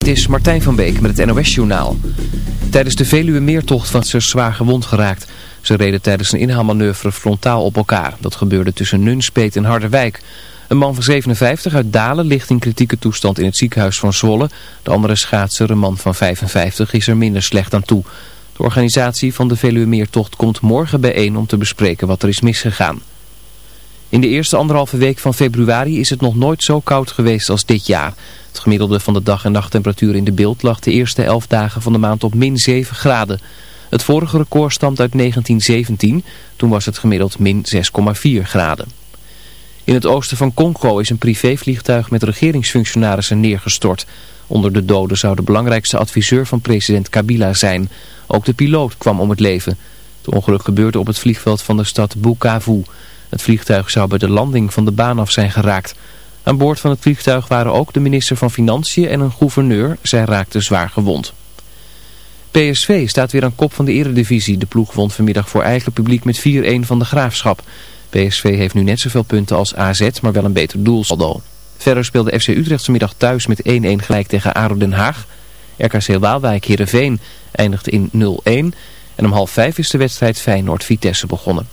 Het is Martijn van Beek met het NOS-journaal. Tijdens de Veluwe-meertocht was ze zwaar gewond geraakt. Ze reden tijdens een inhaalmanoeuvre frontaal op elkaar. Dat gebeurde tussen Nunspeet en Harderwijk. Een man van 57 uit Dalen ligt in kritieke toestand in het ziekenhuis van Zwolle. De andere schaatser, een man van 55, is er minder slecht aan toe. De organisatie van de Veluwe-meertocht komt morgen bijeen om te bespreken wat er is misgegaan. In de eerste anderhalve week van februari is het nog nooit zo koud geweest als dit jaar. Het gemiddelde van de dag- en nachttemperatuur in de beeld lag de eerste elf dagen van de maand op min 7 graden. Het vorige record stamt uit 1917, toen was het gemiddeld min 6,4 graden. In het oosten van Congo is een privévliegtuig met regeringsfunctionarissen neergestort. Onder de doden zou de belangrijkste adviseur van president Kabila zijn. Ook de piloot kwam om het leven. Het ongeluk gebeurde op het vliegveld van de stad Bukavu. Het vliegtuig zou bij de landing van de baan af zijn geraakt. Aan boord van het vliegtuig waren ook de minister van Financiën en een gouverneur. Zij raakten zwaar gewond. PSV staat weer aan kop van de eredivisie. De ploeg won vanmiddag voor eigen publiek met 4-1 van de Graafschap. PSV heeft nu net zoveel punten als AZ, maar wel een beter doelsaldo. Verder speelde FC Utrecht vanmiddag thuis met 1-1 gelijk tegen ADO Den Haag. RKC Waalwijk Heerenveen eindigde in 0-1. En om half vijf is de wedstrijd Feyenoord-Vitesse begonnen.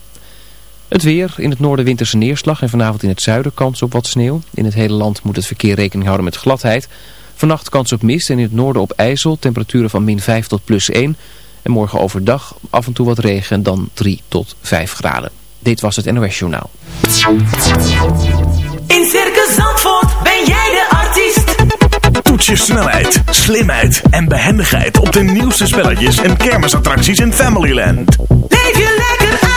Het weer, in het noorden winterse neerslag en vanavond in het zuiden kans op wat sneeuw. In het hele land moet het verkeer rekening houden met gladheid. Vannacht kans op mist en in het noorden op ijzel, temperaturen van min 5 tot plus 1. En morgen overdag af en toe wat regen, dan 3 tot 5 graden. Dit was het NOS Journaal. In Circus Zandvoort ben jij de artiest. Toets je snelheid, slimheid en behendigheid op de nieuwste spelletjes en kermisattracties in Familyland. Leef je lekker uit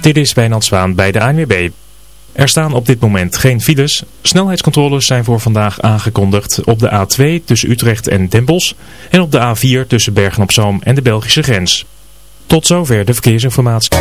Dit is Wijnand Zwaan bij de ANWB. Er staan op dit moment geen files. Snelheidscontroles zijn voor vandaag aangekondigd op de A2 tussen Utrecht en Bosch en op de A4 tussen Bergen-op-Zoom en de Belgische grens. Tot zover de verkeersinformatie.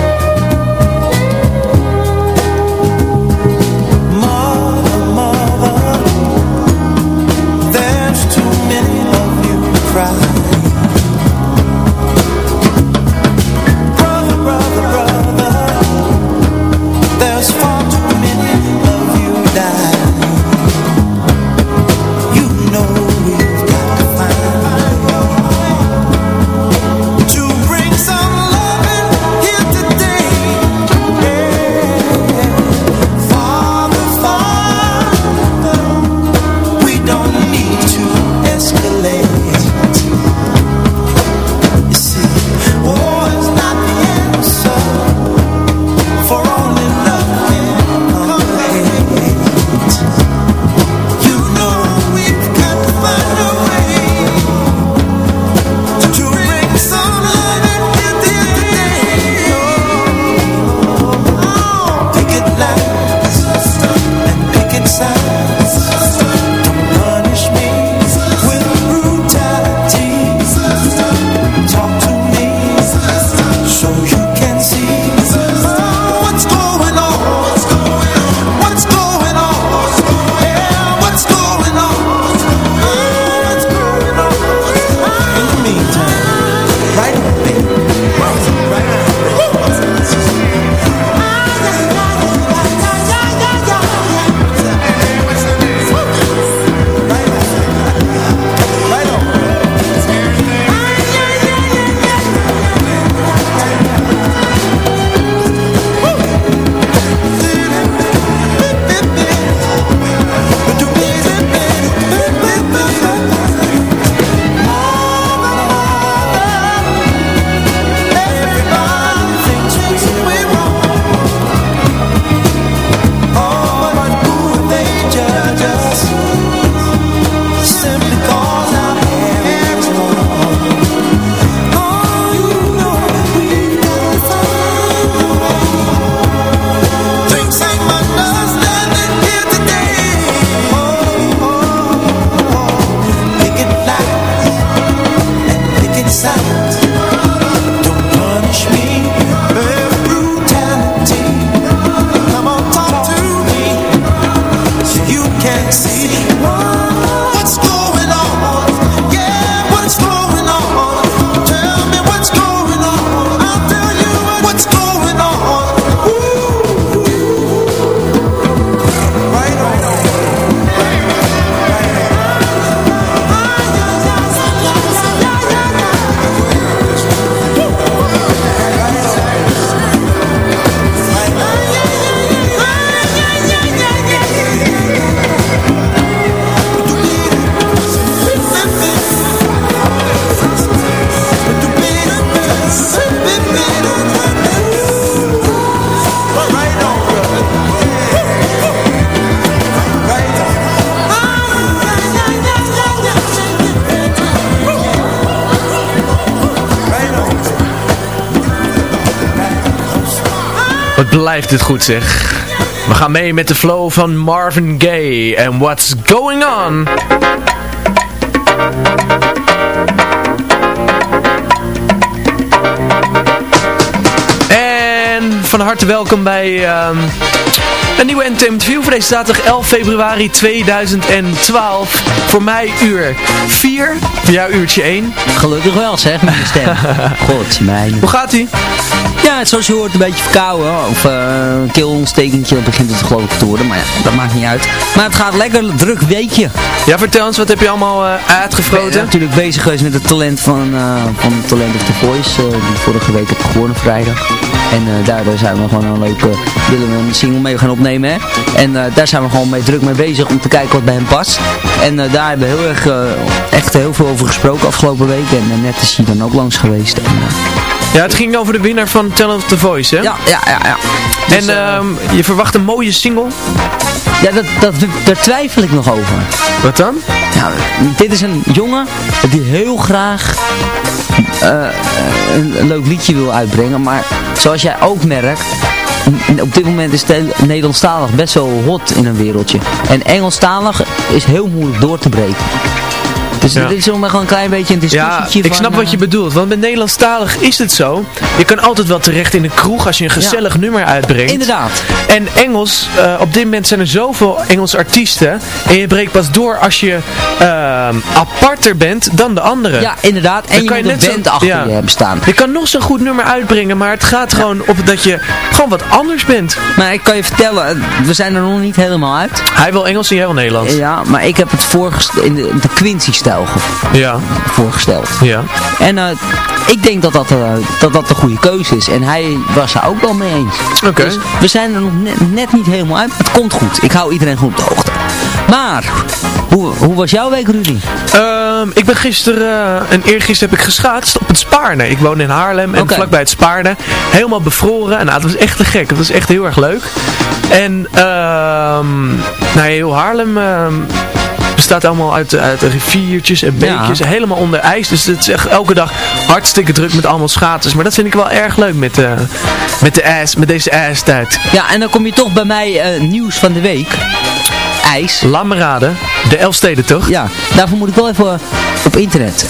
Blijft dit goed zeg. We gaan mee met de flow van Marvin Gaye en What's Going On. En van harte welkom bij ehm, een nieuwe Entertainment View voor deze zaterdag 11 februari 2012. Voor mij uur 4, voor jou uurtje 1. Gelukkig wel zeg, met je stem. God, mijn. Hoe gaat ie? Ja, zoals je hoort, een beetje verkouden. Of eh, een keelontstekentje begint het geloof ik te worden. Maar ja, dat maakt niet uit. Maar het gaat lekker, druk weekje. Ja, vertel eens, wat heb je allemaal eh, Ik ben uitgefroten? natuurlijk bezig geweest met het talent van, eh van Talent of the Voice. eh, die vorige week heb ik gewonnen vrijdag. En eh, daardoor zijn we gewoon een leuke, willen we een single mee gaan opnemen. Hè? En eh, daar zijn we gewoon mee druk mee bezig om te kijken wat bij hem past. En eh, daar hebben we heel erg, eh, echt heel veel over gesproken afgelopen week. En eh, net is hij dan ook langs geweest. En, eh, Ja, het ging over de winnaar van Talent of the Voice, hè? ja, ja, ja, ja. En Dus, eh, ehm, je verwacht een mooie single. Ja, dat, dat, daar twijfel ik nog over. Wat dan? Nou, dit is een jongen die heel graag eh, een, een leuk liedje wil uitbrengen. Maar zoals jij ook merkt, op dit moment is Nederlandstalig best wel hot in een wereldje. En Engelstalig is heel moeilijk door te breken. Dus Ja. dit is om gewoon een klein beetje een Ja, discussietje ik van, snap wat eh, je bedoelt. Want met Nederlandstalig is het zo. Je kan altijd wel terecht in de kroeg als je een gezellig nummer uitbrengt. Inderdaad. En Engels, eh, op dit moment zijn er zoveel Engelse artiesten. En je breekt pas door als je ehm, aparter bent dan de anderen. Ja, inderdaad. En Dan je kan je een net band achter ja. je hebben staan. Je kan nog zo'n goed nummer uitbrengen, maar het gaat gewoon op dat je gewoon wat anders bent. Maar ik kan je vertellen, we zijn er nog niet helemaal uit. Hij wil Engels en jij wil Nederlands. Ja, maar ik heb het voorgest- in de, de Quincy-stijl Ja, voorgesteld. ja. En eh, ik denk dat dat, eh, dat dat de goede keuze is. En hij was er ook wel mee eens. Oké. Dus we zijn er nog net, net niet helemaal uit. Het komt goed. Ik hou iedereen goed op de hoogte. Maar, hoe, hoe was jouw week Rudy? Ehm, ik ben gisteren eh, en eergisteren heb ik geschaatst op het Spaarne. Ik woon in Haarlem en vlakbij het Spaarne. Helemaal bevroren. En nou, het was echt te gek. Het was echt heel erg leuk. En ehm nou, heel Haarlem ehm, bestaat allemaal uit, uit riviertjes en Ja. beekjes. Helemaal onder ijs. Dus het is echt elke dag hartstikke druk met allemaal schaatsers. Maar dat vind ik wel erg leuk met, eh, met, de ijs, met deze ijstijd. Ja, en dan kom je toch bij mij eh, nieuws van de week. IJs. Laat me raden. De Elfsteden toch? Ja, daarvoor moet ik wel even op internet.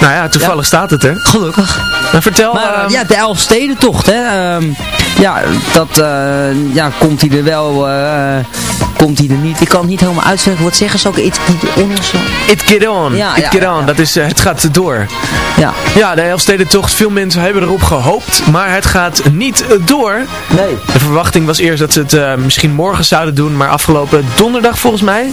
Nou ja, toevallig staat het er. Gelukkig. Maar vertel... Maar eh, ehm, ja, de Elfstedentocht, hè. ehm, ja, dat, eh, ja, komt hij er wel, eh, komt hij er niet. Ik kan het niet helemaal uitspreken. Wat zeggen ze ook? It, it, on of zo? It get on. Ja, It ja, get ja, on. ja. Dat is, eh, het gaat door. Ja. Ja, de Elfstedentocht. Veel mensen hebben erop gehoopt. Maar het gaat niet door. Nee. De verwachting was eerst dat ze het eh, misschien morgen zouden doen. Maar afgelopen donderdag volgens mij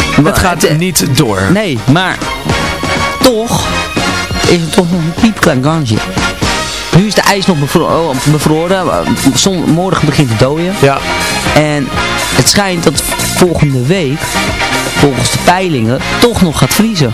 het gaat het- niet door. Nee, maar toch is het toch nog een piepklein kansje. Nu is de ijs nog bevro oh, bevroren. Zon, morgen begint het dooien. Ja, En het schijnt dat volgende week, volgens de peilingen, toch nog gaat vriezen.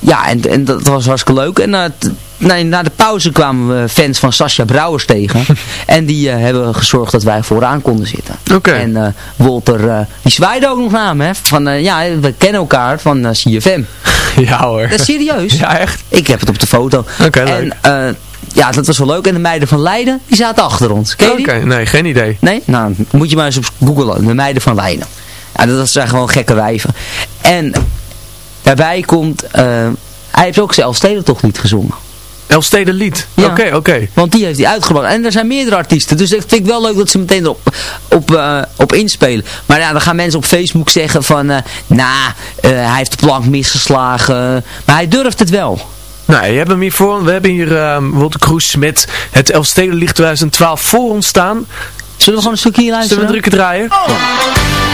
ja, en, en dat was hartstikke leuk. En na, t- nee, na de pauze kwamen we fans van Sascha Brouwers tegen. en die eh, hebben gezorgd dat wij vooraan konden zitten. En eh Walter, eh, die zwaaide ook nog naar me. Hè, van, eh, ja, we kennen elkaar van eh, CFM. Ja hoor. Dat is serieus. Ja, echt? Ik heb het op de foto. Oké, en leuk. eh, ja, dat was wel leuk. En de meiden van Leiden, die zaten achter ons. Oké, nee, geen idee. Nee? Nou, moet je maar eens op googlen. De meiden van Leiden. Ja, dat zijn gewoon gekke wijven. En daarbij komt... eh, hij heeft ook zelf toch niet gezongen. Elfsteden lied. Ja. Oké, oké. Want die heeft hij uitgebracht. En er zijn meerdere artiesten. Dus dat vind ik wel leuk dat ze meteen erop op, eh, op inspelen. Maar ja, dan gaan mensen op Facebook zeggen van... eh nou, eh, hij heeft de plank misgeslagen. Maar hij durft het wel. Nou, je hebt hem hier voor. We hebben hier ehm Wolter Kroes met het Elfstedenlied 2012 voor ons staan. Zullen we gewoon een stukje hier Zullen we luisteren? een drukken draaien? Het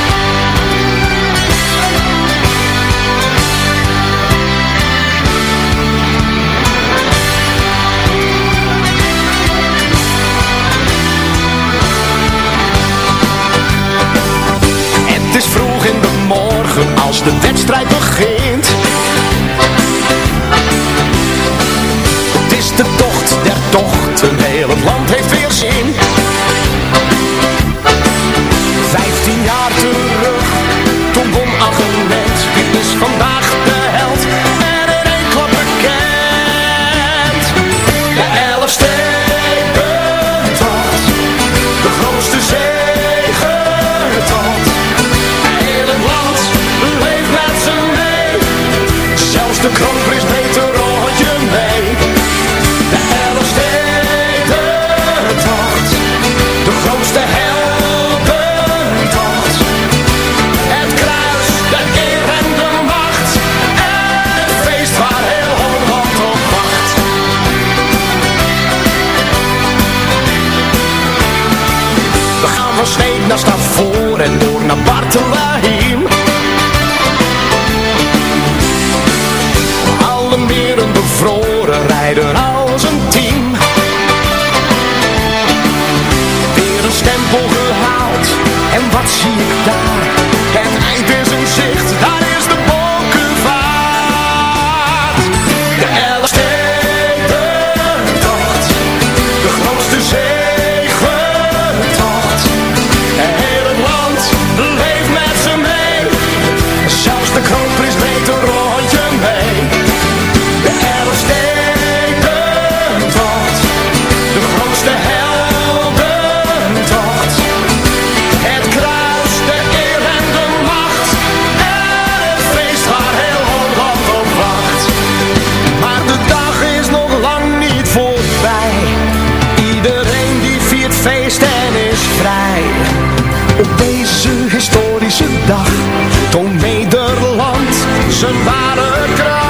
de wedstrijd begint. Het is de tocht der tochten, heel het land heeft weer zin. Vijftien jaar terug, toen won Agent. Dit is vandaag Zelfs de wat zijn ware kracht.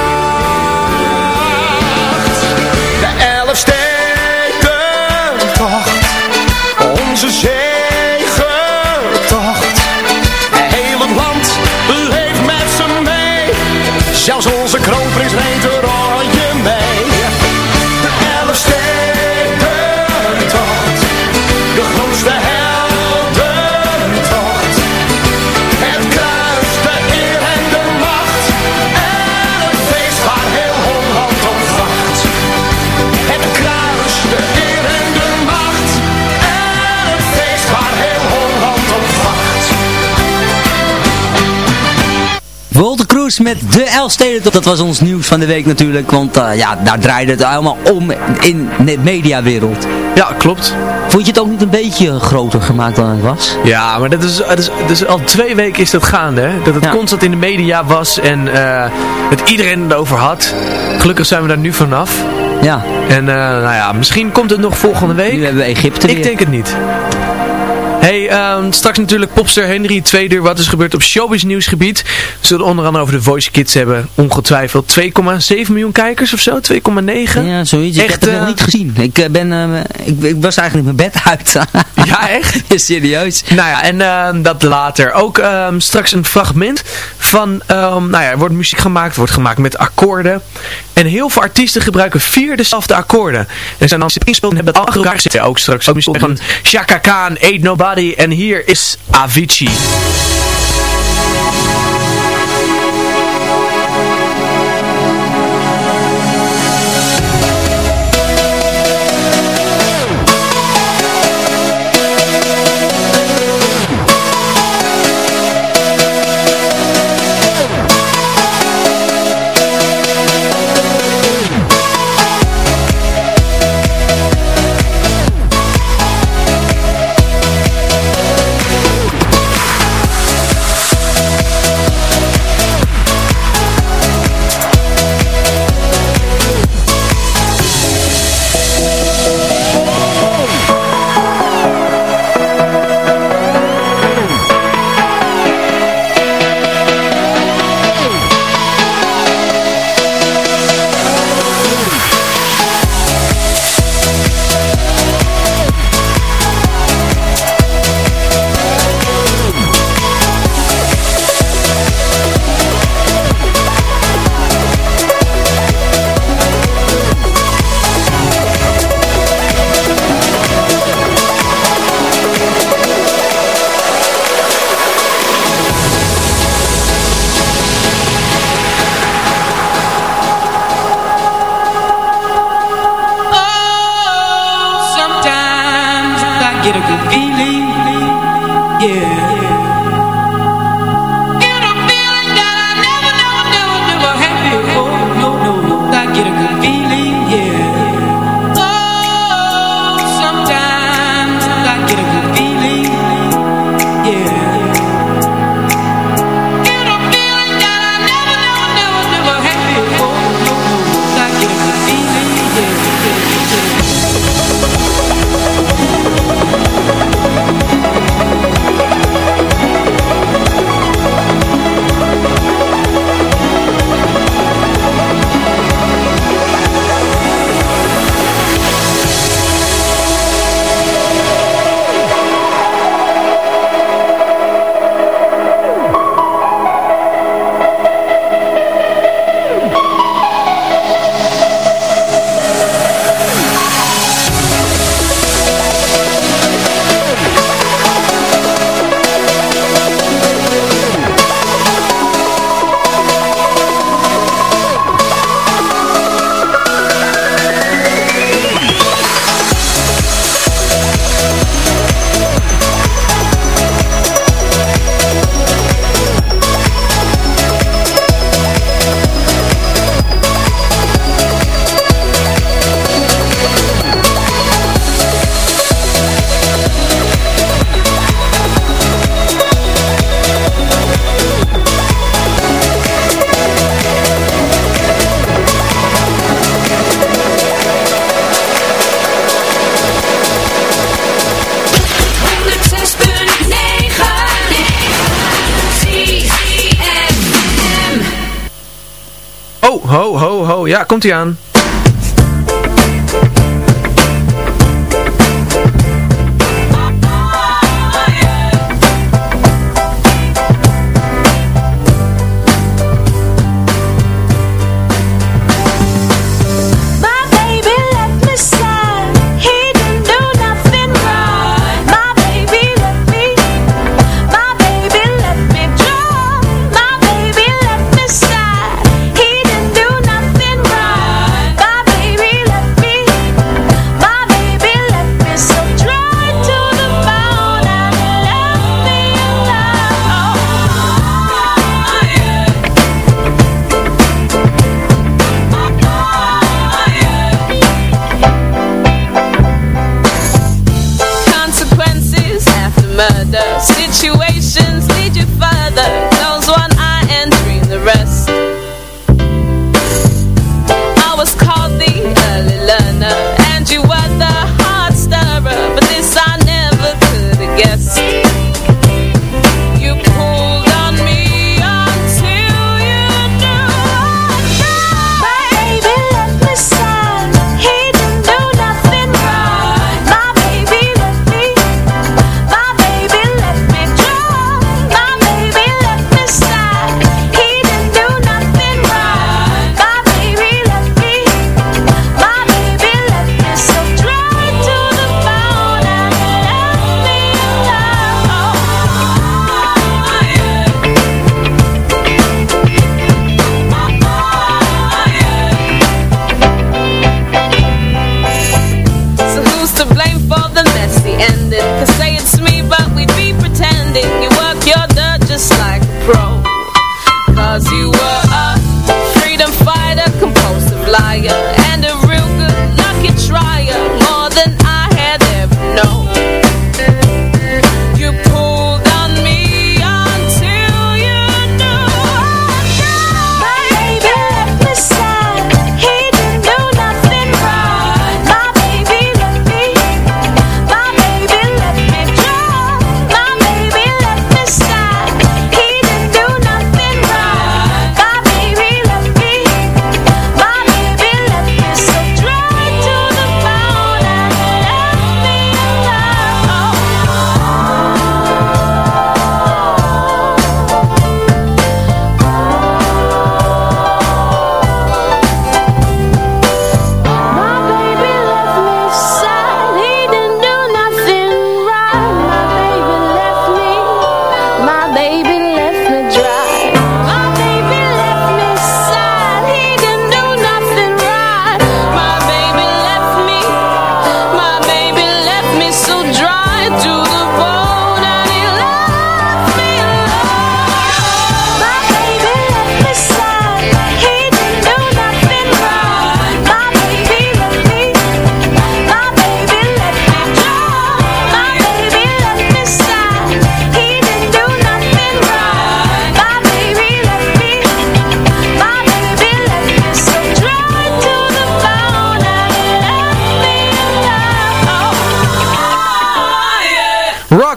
Met de Elfstedentocht. Dat was ons nieuws van de week natuurlijk, want eh, ja, daar draaide het allemaal om in de mediawereld. Ja, klopt. Vond je het ook niet een beetje groter gemaakt dan het was? Ja, maar dat is, dat is, dus al twee weken is dat gaande. Hè? Dat het Ja. constant in de media was en eh, dat iedereen het over had. Gelukkig zijn we daar nu vanaf. Ja, En eh, nou ja, misschien komt het nog volgende week. nu hebben we Egypte Ik weer. denk het niet. Hey, ehm, straks natuurlijk popster Henry Tweeder. Wat is gebeurd op showbiz nieuwsgebied? We zullen onder andere over de Voice Kids hebben. Ongetwijfeld 2,7 miljoen kijkers of zo? 2,9? Ja, zoiets. ik Echt, heb het eh, nog niet gezien. Ik, eh, ben, eh, ik, ik was eigenlijk mijn bed uit. Ja, echt? Ja, serieus. Nou ja, en ehm, dat later. Ook ehm, straks een fragment van, ehm, nou ja, er wordt muziek gemaakt, wordt gemaakt met akkoorden. En heel veel artiesten gebruiken vier dezelfde akkoorden. En zijn dan ingespeeld en hebben dat achter elkaar zitten. Ook straks ook muziek van Shaka Khan, Ain't Nobody. En hier is Avicii. Komt ie aan.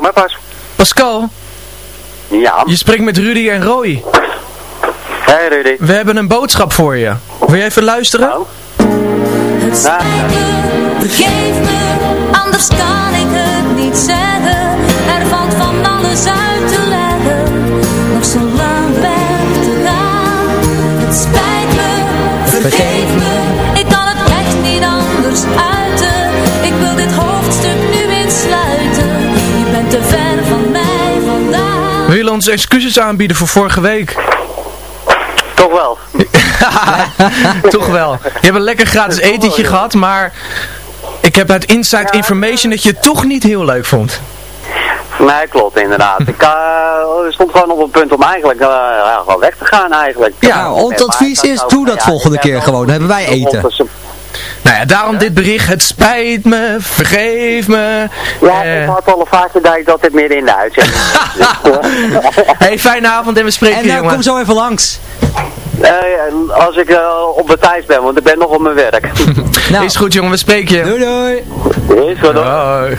Ja, maar pas. Pascal, Ja. je spreekt met Rudy en Roy. Hey Rudy. We hebben een boodschap voor je. Wil je even luisteren? Nou? Het spijt me, vergeef me, anders kan ik het niet zeggen. Er valt van alles uit te leggen, nog zo lang weg te gaan. Het spijt me, vergeef ons excuses aanbieden voor vorige week? Toch wel. Toch wel. Je hebt een lekker gratis etentje gehad, maar ik heb uit inside information dat je het toch niet heel leuk vond. Nee, klopt inderdaad. Ik uh, stond gewoon op een punt om eigenlijk uh, ja, gewoon weg te gaan eigenlijk. Ja, ons advies is, doe dat volgende keer gewoon. Dan hebben wij eten. Nou ja, daarom dit bericht. Het spijt me, vergeef me. Ja, Eh, ik had al een vaartje dat ik dat dit midden in de uitzending hey, fijne avond en we spreken En je, nou, jongen. kom zo even langs. Eh, als ik eh, op mijn tijd ben, want ik ben nog op mijn werk. Nou, Is goed jongen, we spreken je. doei doei. Is goed hoor. Hoi.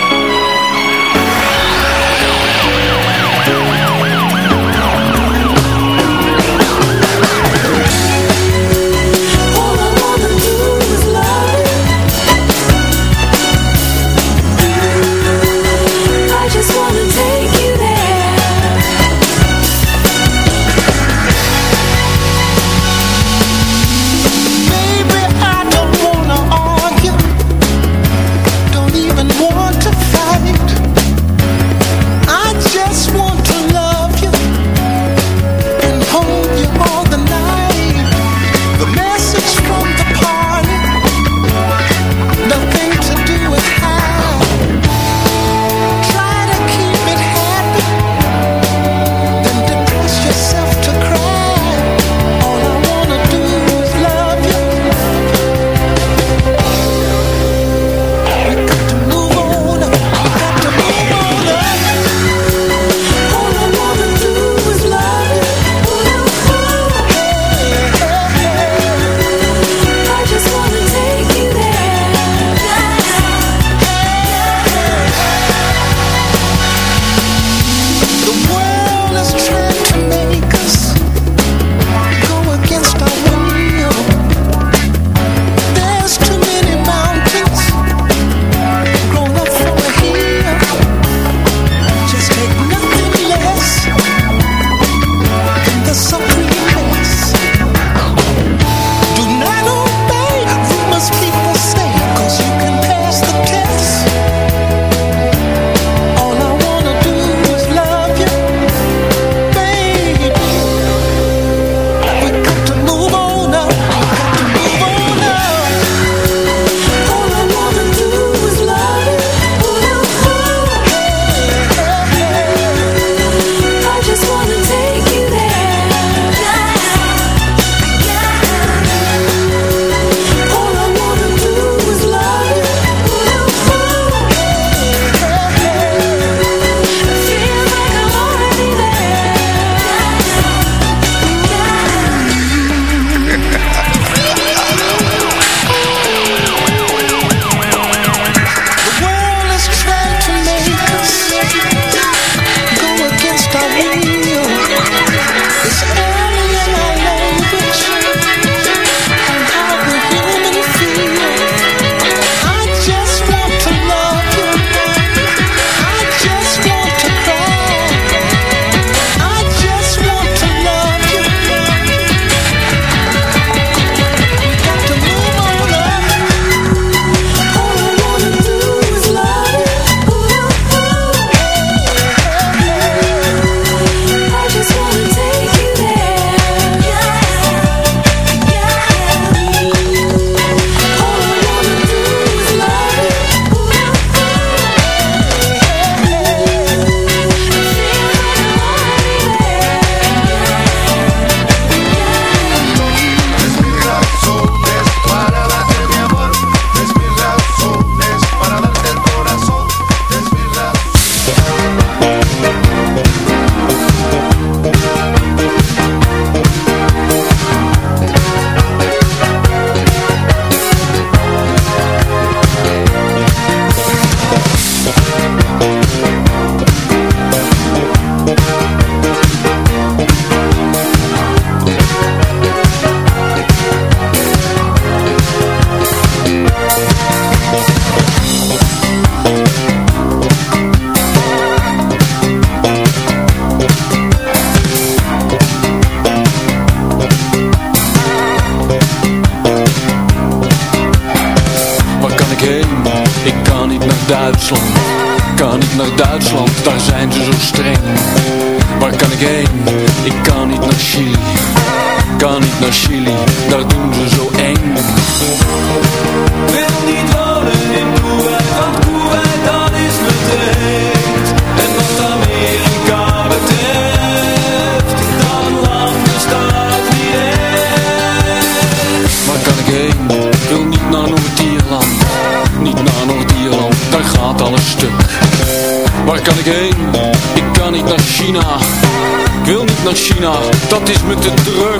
China, dat is met de druk.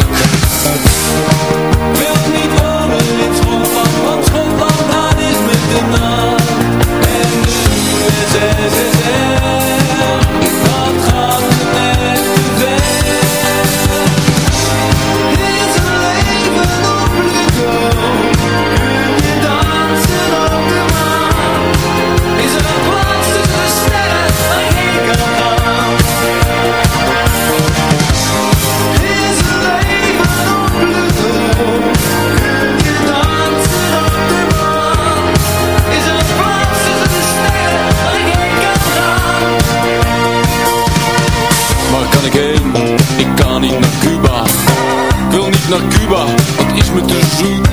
naar Cuba, dat is me te zoet.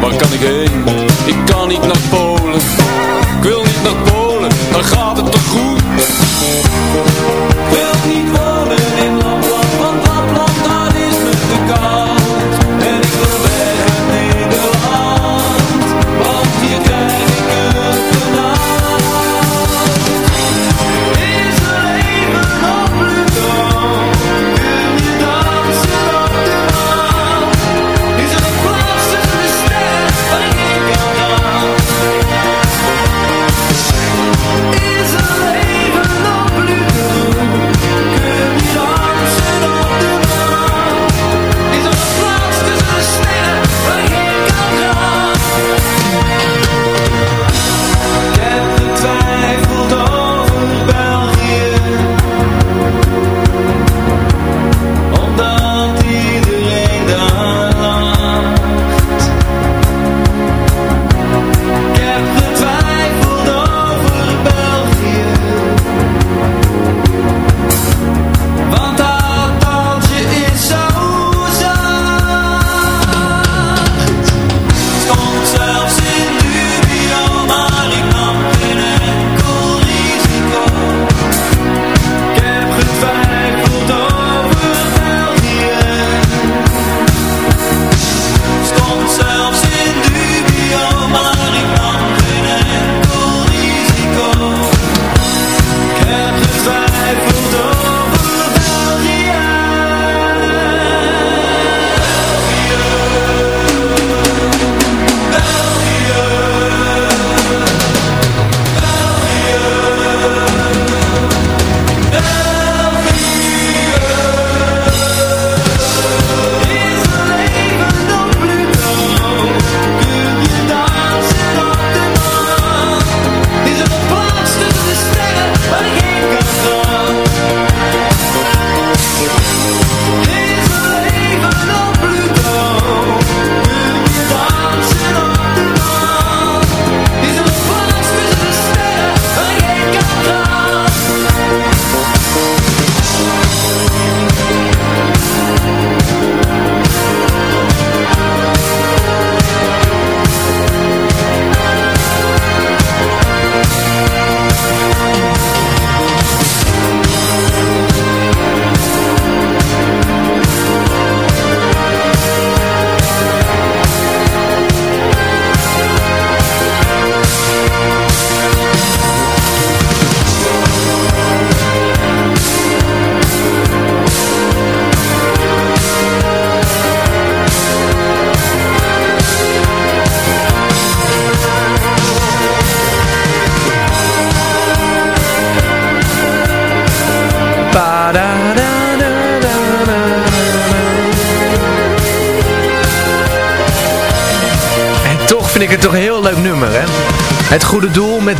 Waar kan ik heen? Ik kan niet naar Polen. Ik wil niet naar Polen, dan gaat het toch goed.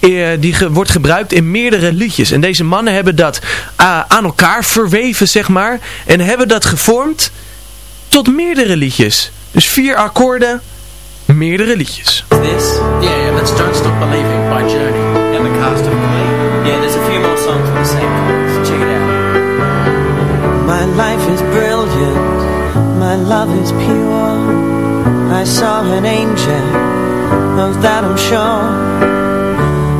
eh, die ge- wordt gebruikt in meerdere liedjes. En deze mannen hebben dat ah, aan elkaar verweven, zeg maar. En hebben dat gevormd tot meerdere liedjes. Dus vier akkoorden, meerdere liedjes. This? Yeah, yeah, that's Don't Stop Believing by Journey and the cast of Glee. Yeah, there's a few more songs with the same chords. Check it out. My life is brilliant, my love is pure. I saw an angel, of that I'm sure.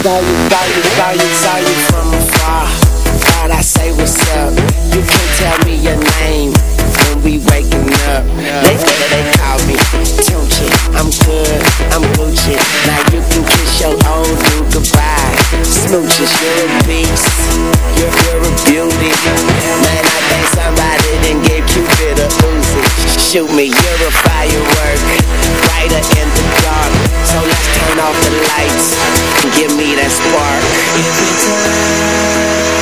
Saw you, saw you, saw you, saw you from afar. Thought I say what's up. You can tell me your name when we waking up. They they, they call me Tunchi. I'm good, I'm Gucci. Now you can kiss your old dude goodbye. Smooches, you're a beast. You're, you're a beauty. Man, I think somebody done gave Cupid a Uzi. Shoot me, you're a firework. Brighter in the dark. So let's turn off the lights and give me that spark. Every time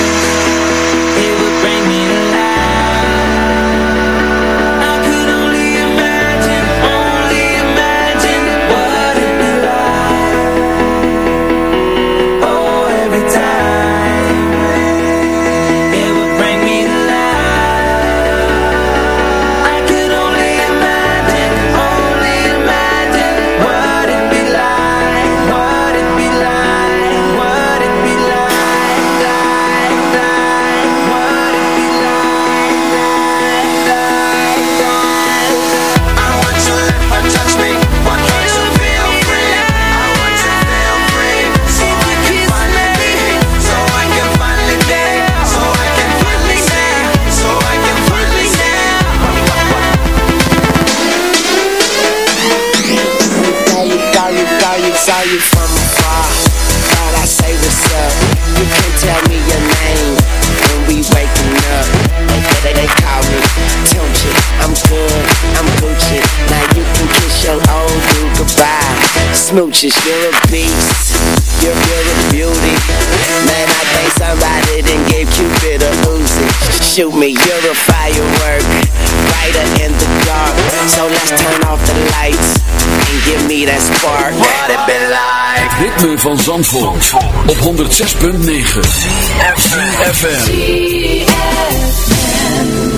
Smooches, you're a beast. You're, you're a beauty. Man, I think somebody done gave Cupid a Uzi. Shoot me, you're a firework. Brighter in the dark. So let's turn off the lights and give me that spark. What it been like? Ritme van Zandvoort, op 106.9 FM. White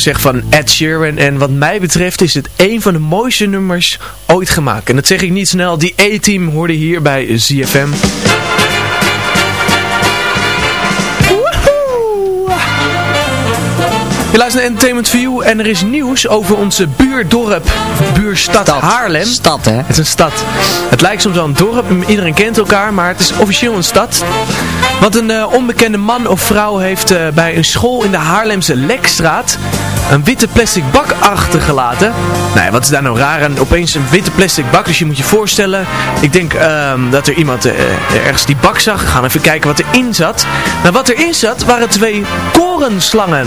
zeg van Ed Sheeran. En wat mij betreft is het een van de mooiste nummers ooit gemaakt. En dat zeg ik niet snel. Die A-team hoorde hier bij ZFM. Je luistert naar Entertainment View en er is nieuws over onze buurdorp, buurstad Haarlem. Stad, hè? Het is een stad. Het lijkt soms wel een dorp, iedereen kent elkaar, maar het is officieel een stad. Want een eh, onbekende man of vrouw heeft eh, bij een school in de Haarlemse Lekstraat een witte plastic bak achtergelaten. Nou ja, wat is daar nou raar aan? Opeens een witte plastic bak, dus je moet je voorstellen. Ik denk ehm, dat er iemand eh, ergens die bak zag. We gaan even kijken wat erin zat. Nou, wat erin zat waren twee korenslangen.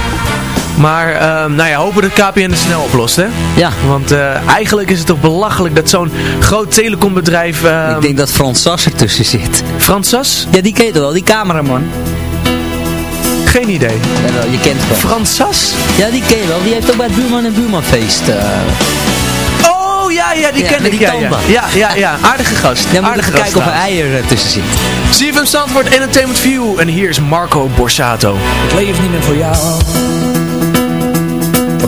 Maar, ehm, nou ja, hopen dat KPN het snel oplost, hè? Ja. Want eh, eigenlijk is het toch belachelijk dat zo'n groot telecombedrijf... ehm, Ik denk dat Frans Sas ertussen zit. Frans Sas? Ja, die ken je toch wel, die cameraman. Geen idee. Jawel, je kent hem. Frans Sas? Ja, die ken je wel. Die heeft ook bij het Buurman en Buurmanfeest. eh Oh, ja, ja, die Ja, ken met ik. die Ja, ja. ja, ja, ja. Aardige gast. ja, moet Aardige even gast kijken of er trouwens. eier eh, tussen zit. CFM Zandvoort Entertainment View. En hier is Marco Borsato. Ik leef niet meer voor jou